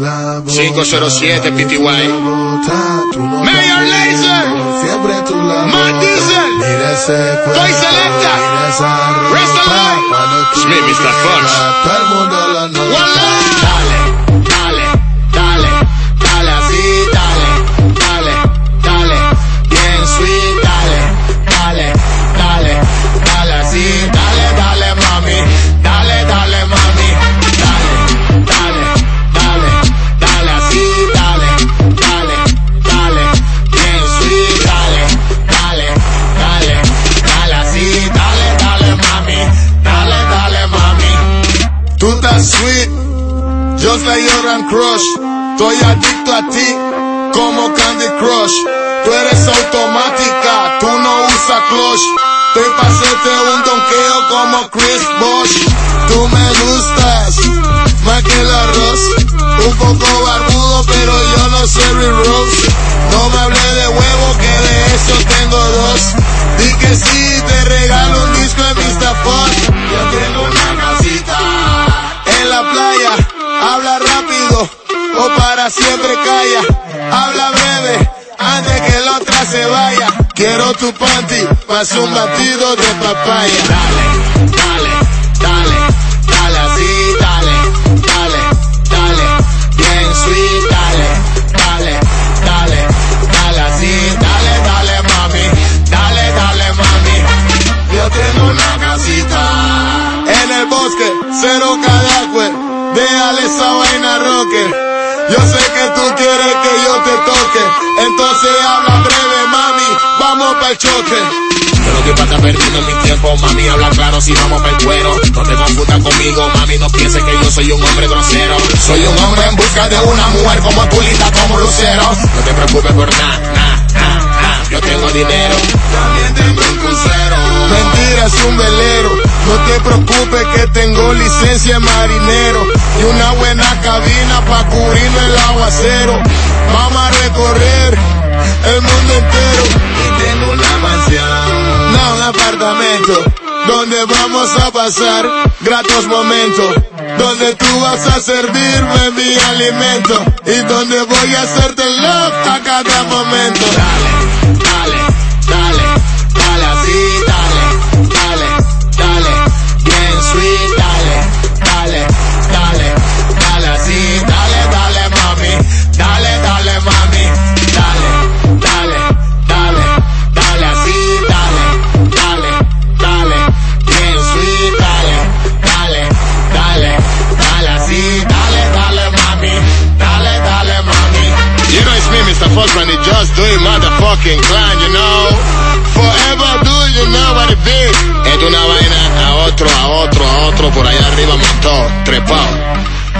507 PTY. Mayor Laser. Man Diesel. Toy Selecta. Wrestler. Smith, Mr. Fox. One sweet, just like your crush. Estoy adicto a ti, como Candy Crush. Tú eres automática, tú no usas clutch. Estoy pa' hacerte un donqueo como Chris Bosh. Tú me gustas, más que el arroz. Un poco barbudo, pero yo no soy Rose. No me hablé de huevo, que de eso tengo dos. Di o para siempre calla, habla breve antes que la otra se vaya. Quiero tu panty, paso un batido de papaya. Dale, dale, dale, dale así, dale, dale, dale, bien sweet, dale, dale, dale, dale así, dale, dale mami, dale, dale mami. Yo tengo una casita en el bosque, cero cadacue, déjale esa vaina rocker. Yo sé que tú quieres que yo te toque, entonces habla breve, mami, vamos para el choque. Pero que pasa perdiendo mi tiempo, mami, habla claro si vamos para el cuero. No te confundas conmigo, mami, no pienses que yo soy un hombre grosero. Soy un hombre en busca de una mujer como tú, linda como lucero. No te preocupes por nada, nada, nada, yo tengo dinero. También tengo. Un velero. No te preocupes que tengo licencia marinero y una buena cabina pa' cubrirme el aguacero. Vamos a recorrer el mundo entero. Y tengo una mansión, no un apartamento, donde vamos a pasar gratos momentos. Donde tú vas a servirme mi alimento y donde voy a hacerte love a cada momento. It's me, Mr. Fuckman, it just motherfucking clan, you know. Forever do you know what it be. Es una vaina a otro, a otro, a otro, por allá arriba montado, trepado.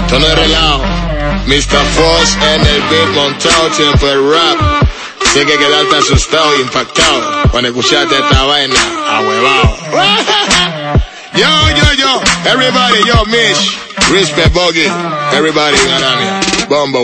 Esto no relajo. Mr. Force en el beat montado, tiempo el rap. Sé que quedaste asustado impactado cuando escuchaste esta vaina, ahuevado. yo, yo, yo, everybody, yo, Mish, Respect Boggy, everybody in Anania, Bomba